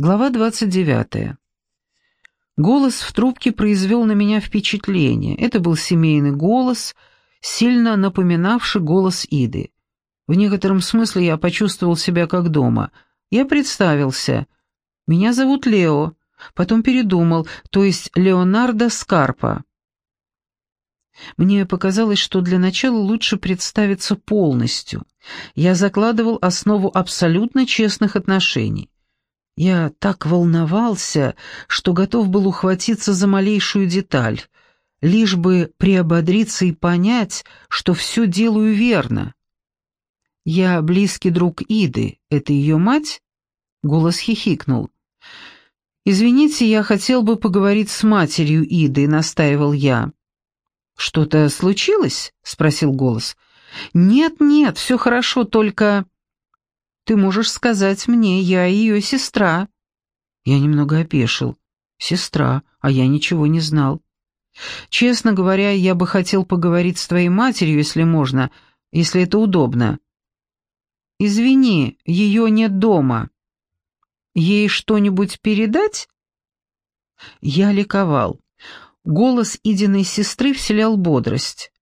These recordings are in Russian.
Глава 29. Голос в трубке произвел на меня впечатление. Это был семейный голос, сильно напоминавший голос Иды. В некотором смысле я почувствовал себя как дома. Я представился. Меня зовут Лео. Потом передумал, то есть Леонардо Скарпа. Мне показалось, что для начала лучше представиться полностью. Я закладывал основу абсолютно честных отношений. Я так волновался, что готов был ухватиться за малейшую деталь, лишь бы приободриться и понять, что все делаю верно. «Я близкий друг Иды. Это ее мать?» Голос хихикнул. «Извините, я хотел бы поговорить с матерью Иды», — настаивал я. «Что-то случилось?» — спросил голос. «Нет-нет, все хорошо, только...» Ты можешь сказать мне, я ее сестра». Я немного опешил. «Сестра, а я ничего не знал». «Честно говоря, я бы хотел поговорить с твоей матерью, если можно, если это удобно». «Извини, ее нет дома». «Ей что-нибудь передать?» Я ликовал. Голос Идиной сестры вселял бодрость.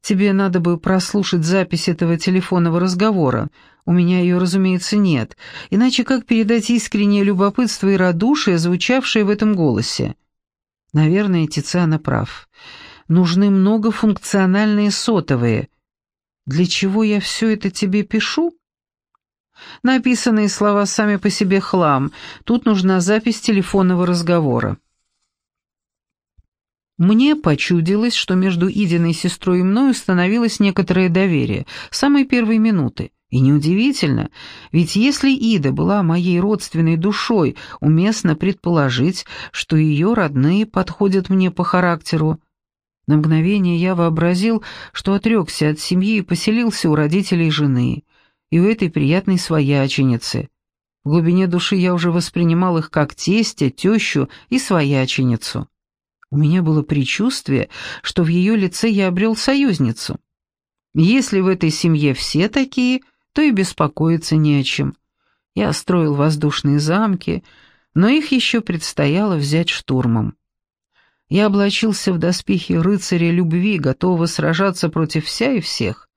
«Тебе надо бы прослушать запись этого телефонного разговора. У меня ее, разумеется, нет. Иначе как передать искреннее любопытство и радушие, звучавшее в этом голосе? Наверное, Тициана прав. Нужны многофункциональные сотовые. Для чего я все это тебе пишу? Написанные слова сами по себе хлам. Тут нужна запись телефонного разговора. Мне почудилось, что между Идиной сестрой и мной установилось некоторое доверие с самой первой минуты. И неудивительно, ведь если Ида была моей родственной душой, уместно предположить, что ее родные подходят мне по характеру. На мгновение я вообразил, что отрекся от семьи и поселился у родителей жены, и у этой приятной свояченицы. В глубине души я уже воспринимал их как тестя, тещу и свояченицу. У меня было предчувствие, что в ее лице я обрел союзницу. Если в этой семье все такие — то и беспокоиться не о чем. Я строил воздушные замки, но их еще предстояло взять штурмом. Я облачился в доспехи рыцаря любви, готового сражаться против вся и всех.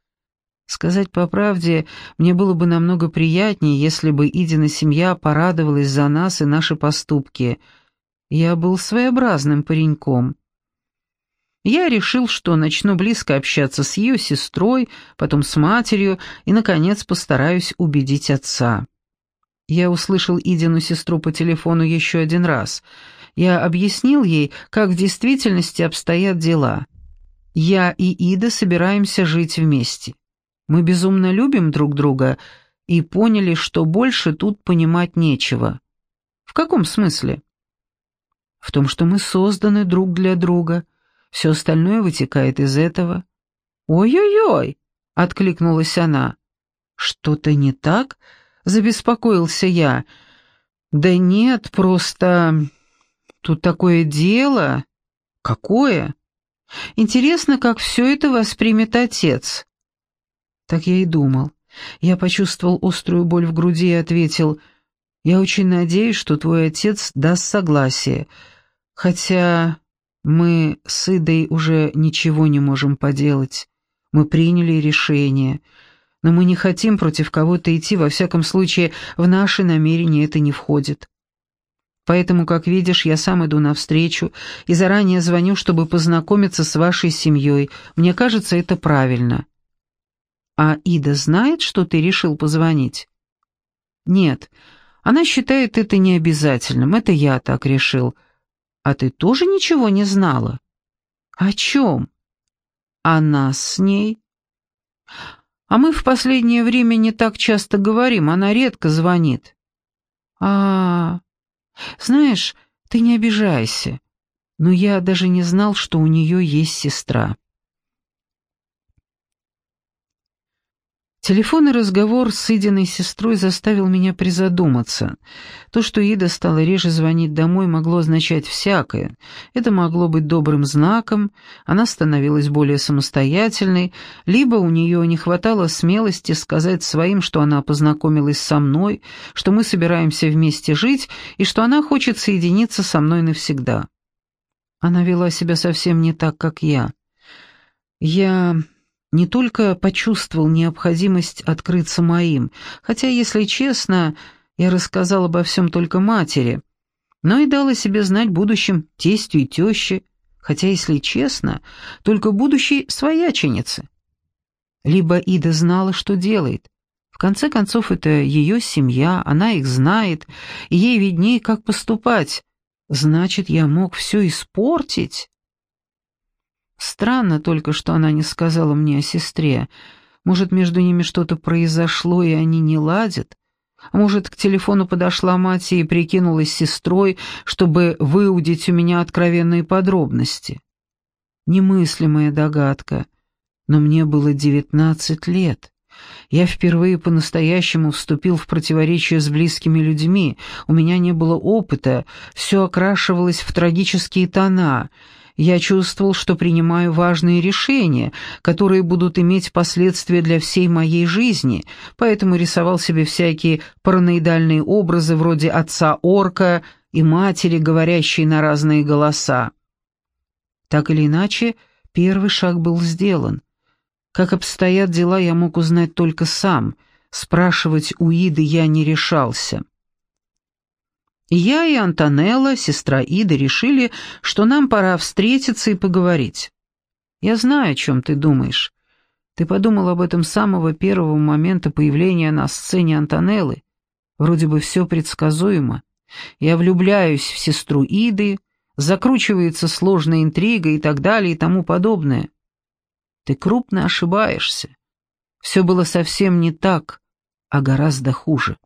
Сказать по правде, мне было бы намного приятнее, если бы Идина семья порадовалась за нас и наши поступки. Я был своеобразным пареньком. Я решил, что начну близко общаться с ее сестрой, потом с матерью и, наконец, постараюсь убедить отца. Я услышал Идину сестру по телефону еще один раз. Я объяснил ей, как в действительности обстоят дела. Я и Ида собираемся жить вместе. Мы безумно любим друг друга и поняли, что больше тут понимать нечего. В каком смысле? В том, что мы созданы друг для друга — все остальное вытекает из этого. «Ой-ой-ой!» — откликнулась она. «Что-то не так?» — забеспокоился я. «Да нет, просто... Тут такое дело...» «Какое?» «Интересно, как все это воспримет отец». Так я и думал. Я почувствовал острую боль в груди и ответил, «Я очень надеюсь, что твой отец даст согласие, хотя мы с Идой уже ничего не можем поделать. Мы приняли решение. Но мы не хотим против кого-то идти, во всяком случае, в наши намерения это не входит. Поэтому, как видишь, я сам иду навстречу и заранее звоню, чтобы познакомиться с вашей семьей. Мне кажется, это правильно. А Ида знает, что ты решил позвонить? Нет, она считает это необязательным, это я так решил. А ты тоже ничего не знала? О чем? О нас с ней? А мы в последнее время не так часто говорим, она редко звонит. А, знаешь, ты не обижайся, но я даже не знал, что у нее есть сестра. Телефонный разговор с Идиной сестрой заставил меня призадуматься. То, что Ида стала реже звонить домой, могло означать всякое. Это могло быть добрым знаком, она становилась более самостоятельной, либо у нее не хватало смелости сказать своим, что она познакомилась со мной, что мы собираемся вместе жить и что она хочет соединиться со мной навсегда. Она вела себя совсем не так, как я. Я не только почувствовал необходимость открыться моим, хотя, если честно, я рассказал обо всем только матери, но и дал о себе знать будущим тестю и теще, хотя, если честно, только будущей свояченице. Либо Ида знала, что делает. В конце концов, это ее семья, она их знает, и ей виднее, как поступать. Значит, я мог все испортить? Странно только, что она не сказала мне о сестре. Может, между ними что-то произошло, и они не ладят? А может, к телефону подошла мать и прикинулась сестрой, чтобы выудить у меня откровенные подробности? Немыслимая догадка. Но мне было девятнадцать лет. Я впервые по-настоящему вступил в противоречие с близкими людьми. У меня не было опыта, все окрашивалось в трагические тона — я чувствовал, что принимаю важные решения, которые будут иметь последствия для всей моей жизни, поэтому рисовал себе всякие параноидальные образы вроде отца-орка и матери, говорящей на разные голоса. Так или иначе, первый шаг был сделан. Как обстоят дела, я мог узнать только сам, спрашивать у Иды я не решался. Я и Антонелла, сестра Иды, решили, что нам пора встретиться и поговорить. Я знаю, о чем ты думаешь. Ты подумал об этом с самого первого момента появления на сцене Антонеллы. Вроде бы все предсказуемо. Я влюбляюсь в сестру Иды, закручивается сложная интрига и так далее и тому подобное. Ты крупно ошибаешься. Все было совсем не так, а гораздо хуже.